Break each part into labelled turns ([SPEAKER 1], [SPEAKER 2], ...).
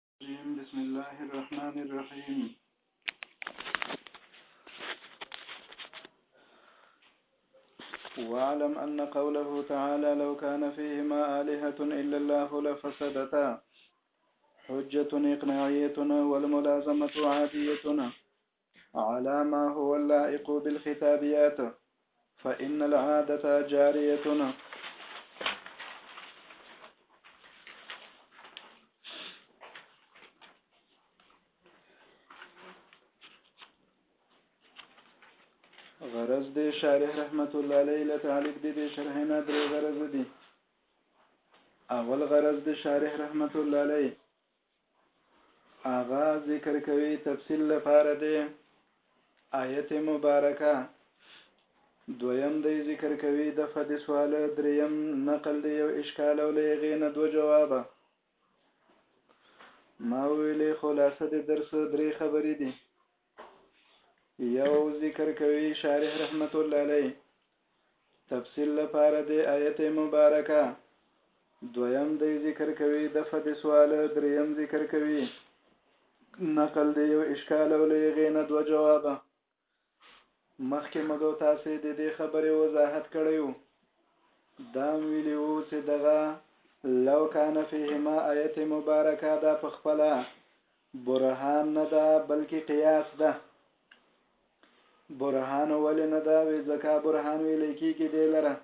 [SPEAKER 1] الرحيم بسم الله الرحمن الرحيم واعلم أن قوله تعالى لو كان فيهما آلهة إلا الله لفسدتا حجة إقناعيتنا والملازمة عاديتنا على ما هو اللائق بالخطابيات فإن العادة جارية غرض دی شارح رحمت الله علیه له تعلیق دی به شرح نه درې غرض دي اول غرض دی شارح رحمت الله علیه هغه ذکر کوي تفصیل لپاره دی آیت مبارکه دویم دی ذکر کوي د فد سوال دریم نقل دی یو اشکال او لغې نه دو جواب ما ویلې خلاصه د درس درې خبرې دي یو ذکر کوي شارح رحمت الله علیه تفصیل لپاره د آیت مبارکه دویم دی ذکر کوي د فد سوال دریم ذکر کوي نقل دی یو اشکال او لغې نه دو جواب مخکې مګو تاسو د دې خبرې وضاحت کړی وو دام ویلی وو چې دغه لو کان فیهما آیت مبارکه دا په خپل برهان نه ده بلکې قیاس ده برهان ولې نه ده وې ځکه برهان ویل کېږي دی لره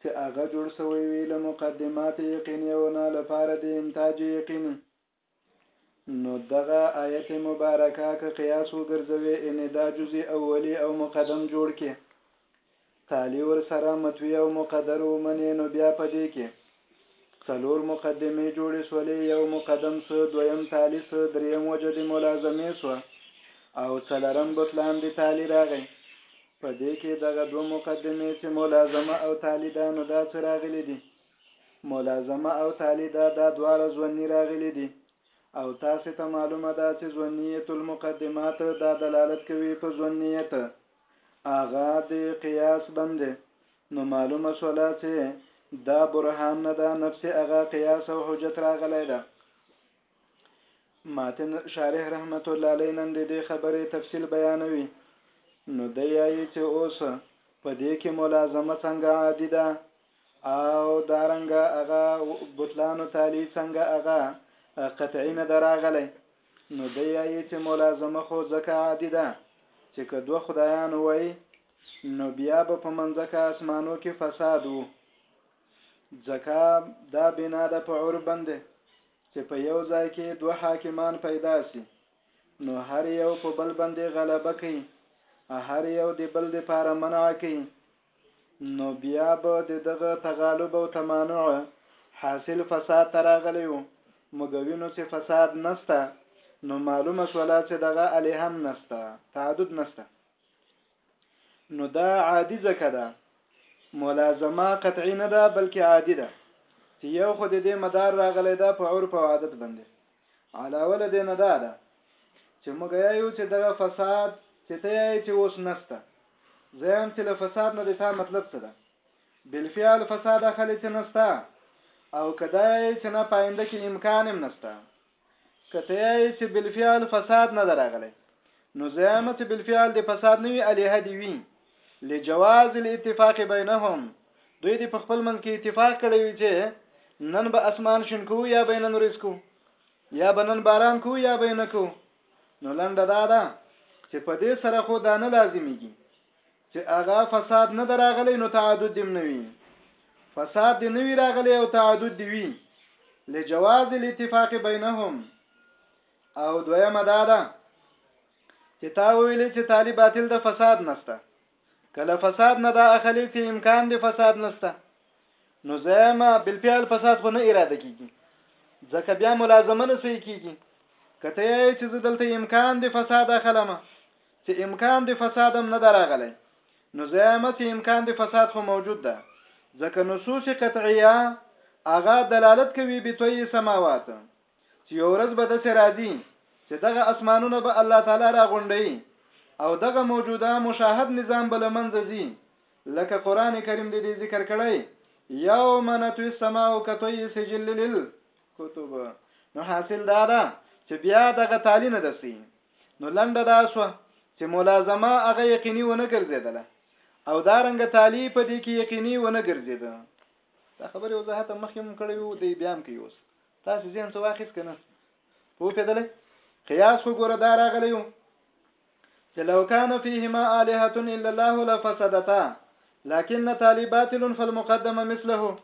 [SPEAKER 1] چې هغه جوړ سوی وي له مقدمات یقیني او نه لپاره د انتاج یقیني نو دغه آیت مبارکه که قیاس وګرځوي ان دا جزء اولی او مقدم جوړ کې تعالی ورسره متوی او مقدر ومنې نو بیا په دې کې څلور مقدمې جوړې سولې یو مقدم سو دویم تعالی سو دریم وجه د ملازمې سو او څلرم بطلان د تعالی راغی په دې کې دغه دوه مقدمې چې ملازمه او تعالی ده نو دا څه راغلي دي ملازمه او تعالی ده دا دواړه ځونی راغلي دي او تاسو ته معلومه ده چې ځونیت المقدمات دا دلالت کوي په ځونیت هغه د قیاس بندې نو معلومه شوله چې دا برهان نه ده نفس هغه قیاس او حجت راغلی ده ماتن شارح رحمت الله علیه نن د دې خبرې تفصیل بیانوي نو د یایي چې اوس په دې کې ملازمه څنګه عادي ده او دارنګه هغه بطلان تالی څنګه هغه قطعی نه دراغلی نو دی یایې چې ملازمه خو ځکه عادي ده چې که دوه خدایان وای نو بیا به په منځکه اسمانو کې فساد وو ځکه دا بنا ده په عرب باندې چې په یو ځای کې دوه حاکمان پیدا سي نو هر یو په بل باندې غلبه کوي هر یو د بل د پاره منع کوي نو بیا به د دغه تغالب او تمانع حاصل فساد ته راغلی و مګوینو چې فساد نسته نو معلومه شولا چې دغه الی هم نسته تعدد نسته نو دا عادي ځکه ده ملازمه قطعي نه ده بلکې عادي ده چې یو خو د دې مدار راغلی ده په عرف او عادت باندې علاوه له دې نه دا ده چې موږ یایو چې دغه فساد چې ته یې چې اوس نسته زم چې له فساد نه د تا مطلب څه ده بالفعل فساد خلې چې نسته او کدای چې نه پاینده کې امکان هم نسته کته یې چې بالفعل فساد نه دراغله نو زم چې بالفعل د فساد نه وی الیه دی وی لجواز الاتفاق بینهم دوی دې په خپل منځ کې اتفاق کړی وي چې نن به اسمان شین کو یا به نن ورځ کو یا به نن باران کو یا به نه کو نو لنډه دا ده چې په دې سره خو دا نه لازمیږي چې هغه فساد نه دراغلی نو تعدد دې نه وي فساد دې نه وي راغلی او تعدد دې وي لجواز الاتفاق بینهم او دویمه دا ده چې تا ویلې چې تالی باطل د فساد نسته کله فساد نه دا اخلي چې امکان دی فساد نسته نو زما بالفعل فساد خو نه اراده کیږي ځکه بیا ملازمه نه صحیح کیږي کته یې چې زه دلته امکان دی فساد اخلم چې امکان دی فساد هم نه دراغلی نو زما چې امکان دی فساد خو موجود ده ځکه نصوص قطعیه اغا دلالت کوي به توي سماوات چې یو ورځ به داسې راځي چې دغه اسمانونه به الله تعالی را غونډي او دغه موجوده مشاهد نظام به لمنځه ځي لکه قران کریم دې دې ذکر کړی یوم نتوی السماء کتوی سجل لل کتب نو حاصل دا ده چې بیا دغه تالی نه دسي نو لنډه دا سو چې ملازمه هغه یقیني ونه ګرځیدله او دا رنګ تالی په دې کې یقیني ونه ګرځیده دا خبره وضاحت مخکې مونږ کړې وو دی بیا هم کوي اوس تاسو زین څه واخیس کنه په پیدلې قیاس خو ګوره دا راغلی یو چې لو کان فیهما الها الا الله لفسدتا لكن تالي باطل فالمقدمه مثله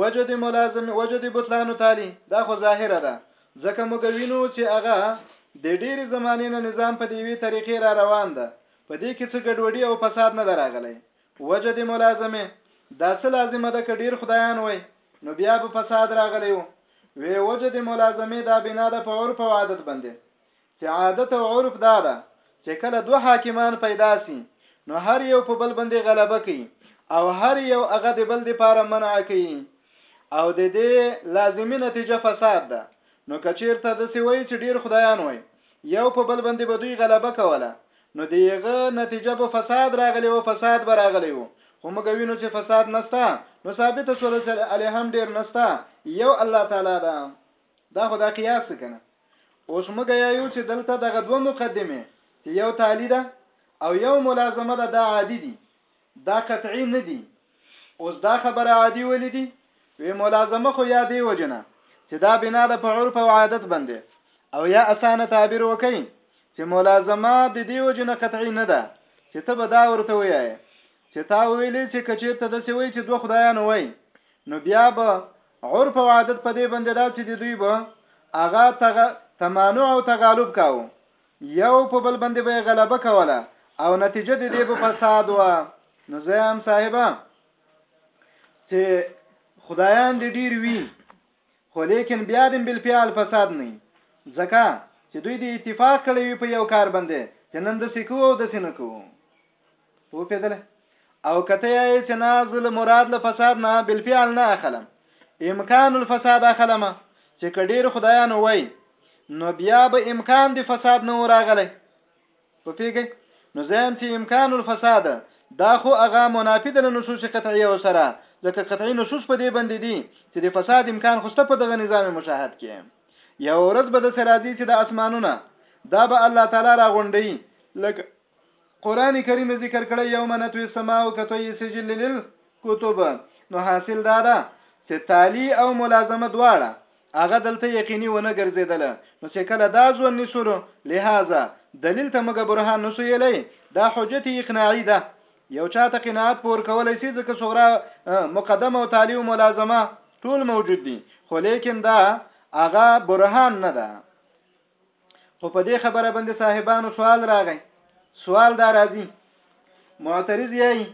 [SPEAKER 1] وجد ملازم وجد بطلان تالي دا خو ظاهره ده ځکه موږ وینو چې هغه د ډېری زمانې نه نظام په دیوي طریقې را روان ده په دې کې څه ګډوډي او فساد نه دراغلی وجه دې مو لازمه دا څه لازمه ده که ډیر خدایان وای نو بیا به فساد راغلی وو وی وجه دې مو لازمه دا بنا ده په عرف او عادت باندې چې عادت او عرف دا ده چې کله دوه حاکمان پیدا سي نو هر یو په بل باندې غلبه کوي او هر یو هغه د بل د پاره منع کوي او د دې لازمي نتیجه فساد ده نو کچیرته د سوي چې ډیر خدایان وای یو په بل باندې بدوی غلبه کوله نو د هغه نتیجه به فساد راغلی و فساد به راغلی و خو موږ وینو چې فساد نستا نو ثابت شول چې الی هم ډیر نستا یو الله تعالی دا دا خو دا قیاس کنه اوس موږ یو چې دلته دغه دوه مقدمه چې یو تالی ده او یو ملازمه ده دا عادي دي دا قطعي نه دي اوس دا خبره عادي ولي دي وي ملازمه خو يا دي وجنه چې دا بنا ده په عرف او عادت باندې او یا اسانه تعبیر وکي چې ملازمه د دې وجنه قطعي نه ده چې ته به دا ورته وایې چې تا ویلې چې کچیرته د سی وای چې دوه خدایان وای نو بیا به عرف او عادت په دې باندې دا چې دوی به اغا تغ... تمانع او تغالب کاوه یو په بل باندې به غلبه کوله او نتیجه د دې په فساد و نو زم صاحبہ چې خدایان دې ډیر وی خو لیکن بیا دې بل پیال فساد نه ځکه چې دوی دې اتفاق کړی وي په یو کار باندې چې نن د سکو او د سینکو وپیدله او کته یې چې نه زل مراد له فساد نه بل فعل نه اخلم امکان الفساد اخلم چې کډیر خدایانو وای نو بیا به امکان د فساد نه وراغلی په پیګي نو زم چې امکان الفساد دا خو هغه منافی د نصوص قطعی او سره ځکه قطعی نصوص په دې باندې دي چې د فساد امکان خوسته په دغه نظام مشاهد کې یو ورځ به د سرازي چې د اسمانونه دا به الله تعالی را غونډي لکه قران کریم ذکر کړی یوم نتوی السماء کتوی سجل للکتب نو حاصل دا ده چې تالی او ملازمه دواړه هغه دلته یقیني ونه ګرځیدل نو چې کله دا ځون نسلو لہذا دلیل ته موږ برهان نسو یلی دا حجت اقناعی ده یو چاته قناعت پور کولای شي ځکه صغرا مقدمه او تالی او ملازمه ټول موجود دي خو لیکن دا هغه برهان نه ده خو په دې خبره باندې صاحبانو سوال راغی سوال دا راځي معترض یې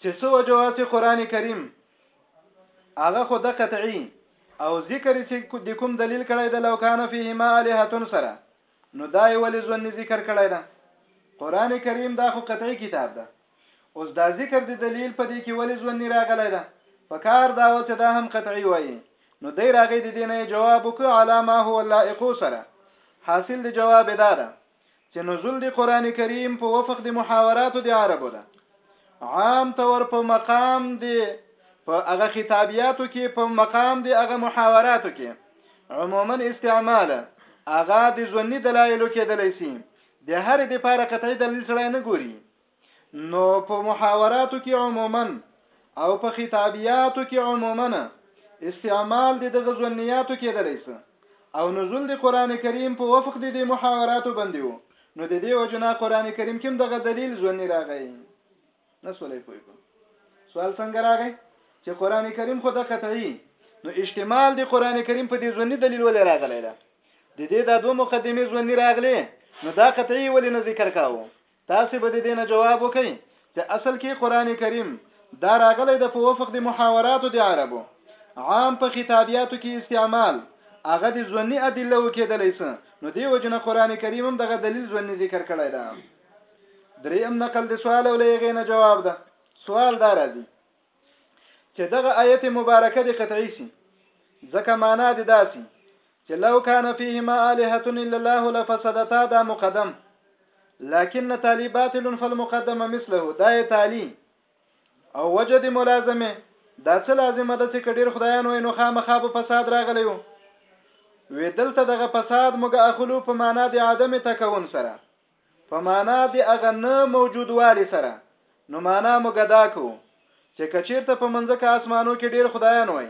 [SPEAKER 1] چې سو جواز قرآن کریم هغه خو د قطعی او ذکر چې د کوم دلیل کړی د لو کان فيه ما الهتون سره نو دای ولې ځنی ذکر کړی دا قرآن کریم دا خو قطعی کتاب ده اوس دا ذکر د دلیل په دې کې ولې ځونی راغلی ده په کار دا و چې دا هم قطعي وایي نو دی راغی د دې نه جواب وکړ علا ما هو اللائق سره حاصل د جواب دا ده چې نزول د قران کریم په وفق د محاوراتو د عربو ده عام طور په مقام دی په هغه خطابیاتو کې په مقام دی هغه محاوراتو کې عموما استعمال هغه د ځونی دلایلو کې دلای شي د هرې دپاره قطعي دليل سړی نه ګوري نو په محاوراتو کې عموما او په خطابياتو کې عموما استعمال د دغه ظنياتو کېدلی سه او نزول د قران کریم په وفق د دې محاوراتو باندې وو نو د دې وجنا قران کریم کې دغه دلیل ځونی راغی نه سولې پوي کو سوال څنګه راغی چې قران کریم خو د قطعي نو احتمال دی قران کریم په دې ځونی دلیل ولې راغلی دا د دې د دوه مقدمه ځونی راغلی نو دا قطعي ولې نه ذکر کاوه تاسو به دې نه جواب وکئ چې اصل کې قران کریم دا راغلی د په وفق د محاوراتو د عربو عام په خطابیاتو کې استعمال هغه د ځونی ادله وکیدلی سه نو دی وجنه قران کریم هم دغه دلیل ځونی ذکر کړی دا دریم نقل د سوال او لېغې نه جواب ده سوال دا راځي چې دغه آیت مبارکه د قطعی سي ځکه معنا د داسي چې لو کان فیهما الہه الا الله لفسدتا دا مقدم لكن تالي باطل فالمقدم مثله دا تالي او وجد ملازمه دا څه لازمه ده چې کډیر خدایان وای نو خامخا په فساد راغلی وو وې دلته دغه فساد موږ اخلو په معنا د عدم تکون سره په مانا د هغه نه موجودوالي سره نو مانا موږ دا کوو چې کچیرته په منځکه اسمانو کې ډیر خدایان وای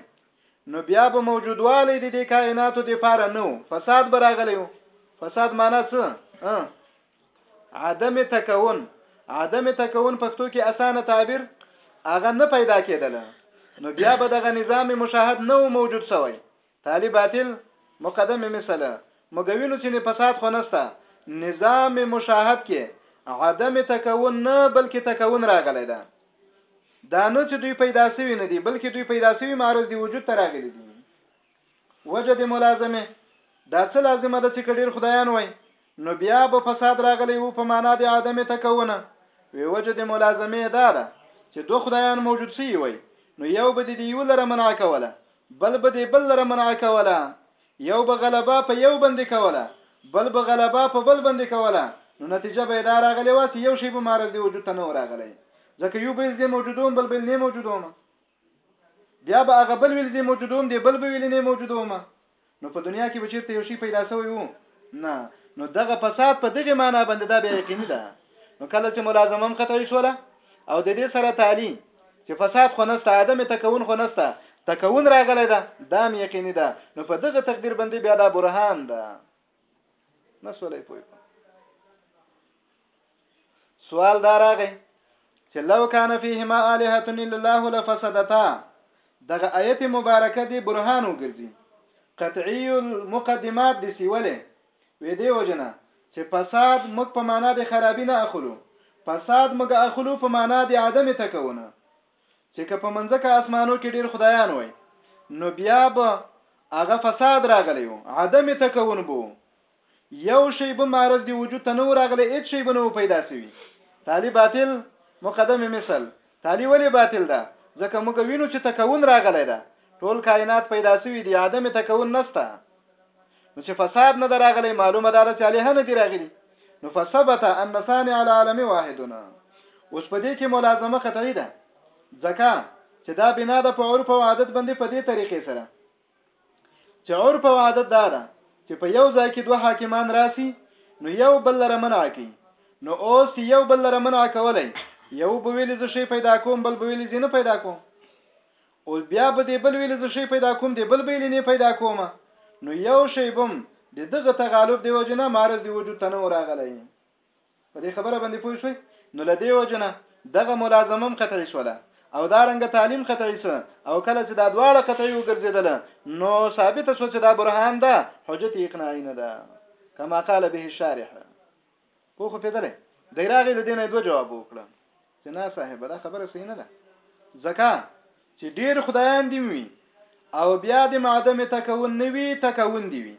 [SPEAKER 1] نو بیا به موجودوالی د دې کائناتو د پاره نو فساد براغلی وو فساد معنا څه عدم تکون عدم تکون پښتو کې اسانه تعبیر هغه نه پیدا کېدله نو بیا به دغه نظام مشاهد نه موجود شوی تالي باطل مقدمه مثل موږ وینو چې نه فساد خو نسته نظام مشاهد کې عدم تکون نه بلکې تکون راغلی ده دا نه چې دوی پیدا سوي نه دي بلکې دوی پیدا سوي معرض دي وجود ته راغلي دي وجه د ملازمه دا څه لازمه ده چې کډیر خدایان وای نو بیا به فساد راغلی وو په معنا د عدم تکونه وی وجه د ملازمه دا ده چې دو خدایان موجود شي وي نو یو به د یو لره منع کوله بل به د بل لره منع کوله یو به غلبه په یو باندې کوله بل به غلبه په بل باندې کوله نو نتیجه به دا راغلی و چې یو شی به معرض دی وجود ته نه راغلی ځکه یو بیل دی موجودوم بل بیل نه موجودوم بیا به هغه بل ویل زه موجودوم دی بل به ویل نه موجودوم نو په دنیا کې به چیرته یو شی پیدا شوی وو نه نو دغه فساد په دغه معنی باندې دا به یقیني ده نو کله چې ملازمه هم قطعي شوله او د دې سره تعالی چې فساد خو نسته عدم تکون خو نسته تکون راغلی ده دا یقیني ده نو په دغه تقدیر باندې بیا دا برهان ده نه سولې پوي سوال دا راغی چې لو کان فیهما الہه الا الله لفسدتا دغه آیت مبارکه دی برهان وګرځي قطعی المقدمات دی سیوله وې دی وجنه چې فساد مک په معنا د خرابې نه اخلو فساد مګه اخلو په معنا د عدم تکونه چې که په منځکه اسمانو کې ډېر خدایان وای نو بیا به هغه فساد راغلی و عدم تکون بو یو شی به معرض دی وجود ته نه راغلی هیڅ شی به نه پیدا سوي تالی باطل مقدمه مثل تالی ولی باطل ده ځکه موږ وینو چې تکون راغلی ده ټول کائنات پیدا سوي دي عدم تکون نسته نو چې فساد نه دراغلی معلومه ده چې علیه نه دی راغلی نو فثبت ان ثاني على عالم واحدنا اوس په دې کې ملازمه قطعي ده ځکه چې دا بنا ده په عرف او عادت باندې په دې طریقې سره چې عرف او عادت دا ده چې په یو ځای کې دوه حاکمان راسي نو یو بل لره منع کوي نو اوس یو بل لره منع کولای یو بویل ز شي پیدا کوم بل بویل ز نه پیدا کوم اول بیا به دې بل ویلې زه شی پیدا کوم دې بل بیلې نه پیدا کوم نو یو شی بم د دغه تغالب دی وجنه مارز دی وجود ته نه راغلی په دې خبره باندې پوه شوي نو لدی وجنه دغه ملازمم قطعي شوله او دا رنګ تعلیم قطعي سو او کله چې دا دواړه قطعي وګرځیدل نو ثابت سو چې دا برهان ده حجت اقناعی نه ده کما قال به الشارح پوه خو پیدلې دی راغی د دینه دوه جواب وکړه چې نه صاحب دا خبره صحیح نه ده ځکه چې ډیر خدایان دی وي او بیا د معدم تکون نه وي تکون دی وي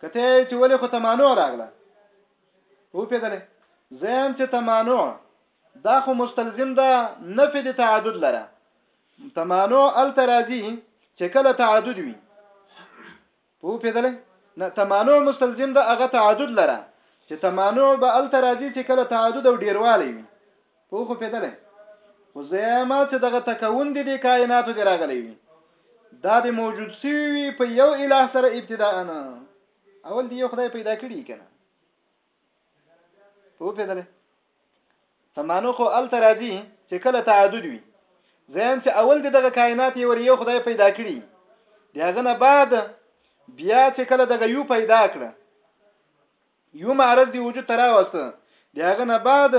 [SPEAKER 1] کته چې ولې خو تمانع راغله وو پیدلې زم چې تمانع دا خو مستلزم ده نفي د تعدد لره تمانع الترازی چې کله تعدد وي پوپیدلی نه تمانع مستلزم ده هغه تعدد لره چې تمانع به الته راځي چې کله تعدد او ډیروالی وي پوه خو پیدلی خو زیما چې دغه تکون دي د کائناتو دی راغلی وي دا د موجود سی وي په یو الہ سره ابتداء نه اول دی یو خدای پیدا کړی کنه په پیدلې تمانو خو ال تراځي چې کله تعدد وي زم چې اول دغه کائنات یو یو خدای پیدا کړی بیا غنه بعد بیا چې کله دغه یو پیدا کړه یو معرض دی وجود تراوسته بیا غنه بعد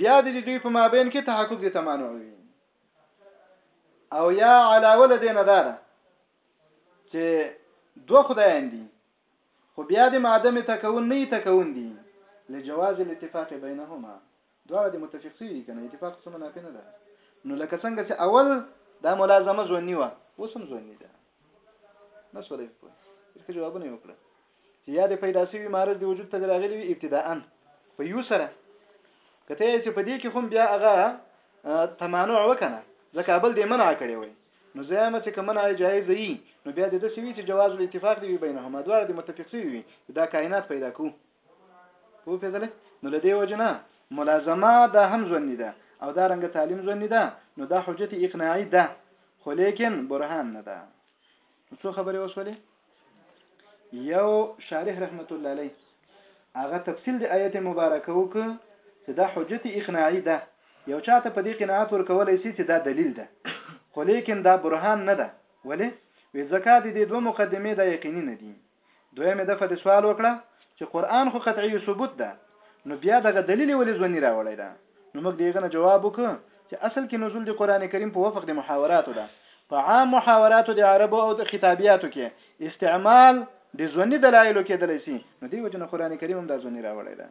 [SPEAKER 1] بیا د دوی په مابین کې تحقق دي تمانو وي او یا علاوه لدینه دار چې دوه خدایان دي خو بیا د معدم تکون نه تکون دي لجواز الاتفاق بینهما دواړه د متفق سي دي کنه اتفاق څه منافع نه ده نو لکه څنګه چې اول دا ملازمه ځونی و اوس هم ځونی ده نه سولې په دې جوابونه یې وکړه چې یا د پیدا سوي معرض د وجود ته راغلي وي ابتداءا په یو سره کته چې په دې کې هم بیا هغه تمانع وکنه ځکه بل دې منع کړی وي نو زیامه چې که منع جایز یي نو بیا دې داسې وي چې جواز الاتفاق دی وي بینهما دواړه دې متفق شوي وي چې دا کائنات پیدا کو په پیدلې نو لدی وجنه ملازمه دا هم ځونی ده او دا رنګ تعلیم ځونی ده نو دا حجت اقناعی ده خو لیکن برهان نه ده څو خبرې وسولې یو شارح رحمت الله علیه هغه تفصیل د آیت مبارکه وک چې دا حجت اقناعی ده یو چاته په دې قناعت ورکولای شي چې دا دلیل ده خو لیکن دا برهان نه ده ولی وی زکات د دوه مقدمه د یقیني نه دي دویمه دفعه د سوال وکړه چې قران خو قطعي ثبوت ده نو بیا دغه دلیل ولې ځونی راوړی ده نو موږ دیغه نه جواب وک چې اصل کې نزول د قران کریم په وفق د محاوراتو ده په عام محاوراتو د عربو او د خطابیاتو کې استعمال د ځونی دلایلو کېدلی سي نو دی وجنه قران کریم هم د ځونی راوړی ده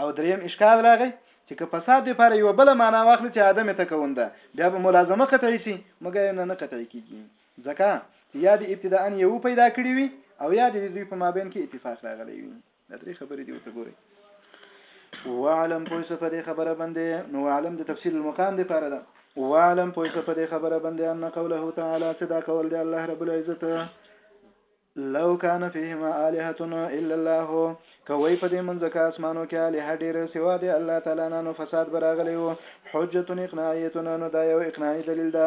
[SPEAKER 1] او دریم اشکال راغی چې که فساد د پاره یو بل معنا واخلي چې ادمه تکون ده بیا به ملازمه قطعي سي مګر نه نه قطعي کیږي ځکه چې یا د ابتداء یو پیدا کړی وي او یا د دوی په مابین کې اتفاق راغلی وي دا درې خبرې دی ورته ګوري وعلم پوه څه په دې خبره باندې نو وعلم د تفسیر المقام دی پاره ده وعلم پوه څه په دې خبره باندې ان قوله تعالی چې دا کول دی الله رب العزت لو کان فیهما الہتون الا الله کوي په دې منځ کې اسمانو کې الہ ډېر سوا دی الله تعالی نه نو فساد براغلی وو حجت اقناعیتون نو دا یو اقناعی دلیل ده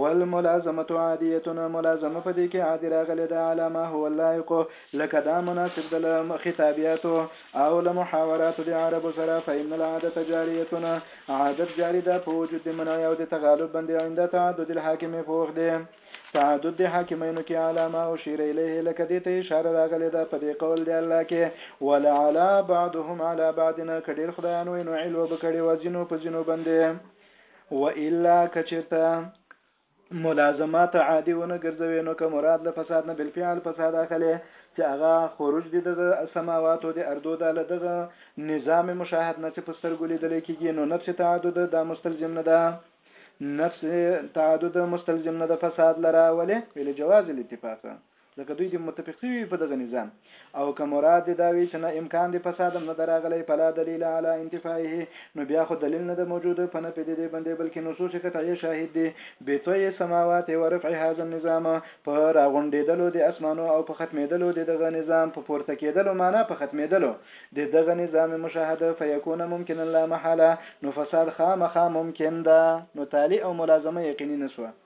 [SPEAKER 1] والملازمه عادیتون ملازمه په دې کې عادی راغلی ده علامه هو اللائق لکه دا مناسب ده له خطابیاتو او له محاوراتو د عربو سره، فإن العادة جاریة، عادت جاری ده په وجود د منع او د تغالب باندې، عند تعدد الحاکم په وخت د تعدد د حاکمینو کې، علی ما اشیر الیه، لکه دې ته اشاره راغلې ده په دې قول د الله کې، ولعلی بعضهم علی بعض، که ډېر خدایان وای نو علوه به کړې وه ځینو په ځینو باندې، وإلا که چېرته. ملازمات عادي ونه ګرځوي نو که مراد له فساد نه بالفعل فساد اخلي چې هغه خروج دي دغه سماواتو د اردو ده له دغه نظام مشاهد نه چې په سترګو لیدل کیږي نو نفس تعدد دا مستلزم نه ده نفس تعدد مستلزم نه ده فساد لره ولې ویل جواز الاتفاق ځکه دوی دې متفق سوي وي په دغه نظام او که مراد دې دا وي چې نه امکان دې فساد هم نه ده راغلی فلا دلیل علی انتفائه نو بیا خو دلیل نه ده موجود په نفې دې دې باندې بلکې نصوص قطعیه شاهد دي بطوی السماوات و رفع هذا النظام په راغونډېدلو دې اسمانو او په ختمېدلو دې دغه نظام په پورته کېدلو معنی په ختمېدلو دې دغه نظام مشاهده فیکون ممکنا لا محاله نو فساد خامخا ممکن ده نو تالي او ملازمه یقیني نه سوه.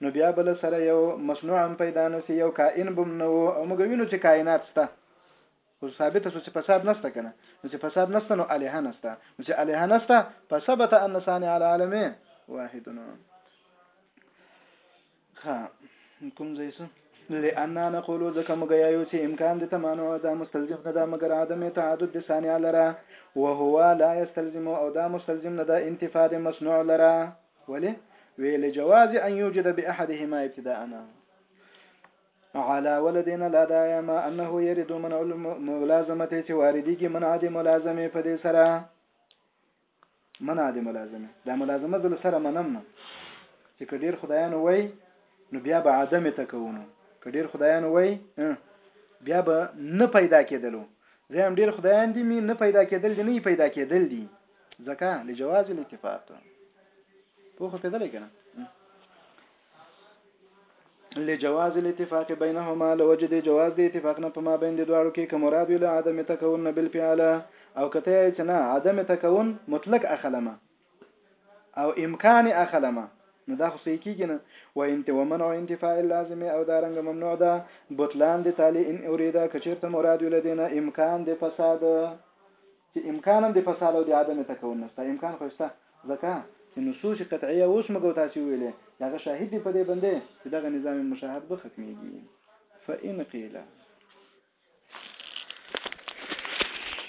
[SPEAKER 1] نو بیا به له سره یو مصنوع هم پیدا نه سي یو کائن بم نه وو او موږ وینو چې کائنات سته خو ثابت سو چې فساد نسته کنه نو چې فساد نسته نو الها نسته نو چې الها نسته فثبت ان صانع العالم واحد نو ها کوم ځای سو لأن نقول ځکه موږ یو چې امکان د تمانو دا مستلزم نه ده مګر عدم تعدد د ثانیه لره وهو لا یستلزم او دا مستلزم نه ده انتفاع د مصنوع لره ولې وی لجواز ان يوجد باحدهما ابتداءنا على ولدنا لا دائما انه يرد من الملازمه چې واردېږي منع د ملازمه په دې سره منع د ملازمه دا ملازمه د سره منم نه چې کډیر خدایان وای نو بیا به عدم تکونو کډیر خدایان وای بیا به نه پیدا کېدلو زه هم ډیر خدایان دي مې نه پیدا کېدل دي نه پیدا کېدل دي ځکه لجواز الاتفاق پوخ کېدلې کنه لجواز الاتفاق بينهما لوجد جواز د اتفاق نه په ما بین د دواړو کې کوم مراد ویل عدم تکون بالفعل او کته یې چې نه عدم تکون مطلق اخلمه او امکان اخلمه نو دا خو صحیح کیږي نه و انت ومنع انتفاء اللازم او دا رنګ ممنوع ده بطلان د تعالی ان اوریدا کچیرته مراد ولدینه امکان د فساد چي امکان هم د فساد او د عدم تکون نه سته امکان خو يې سته ځکه چي نصوص قطعيه اوس موږ او تاسي وويلې د هغه شاهد دي په دې بندې چي دغه نظام مشاهد به ختميږي فإن قيل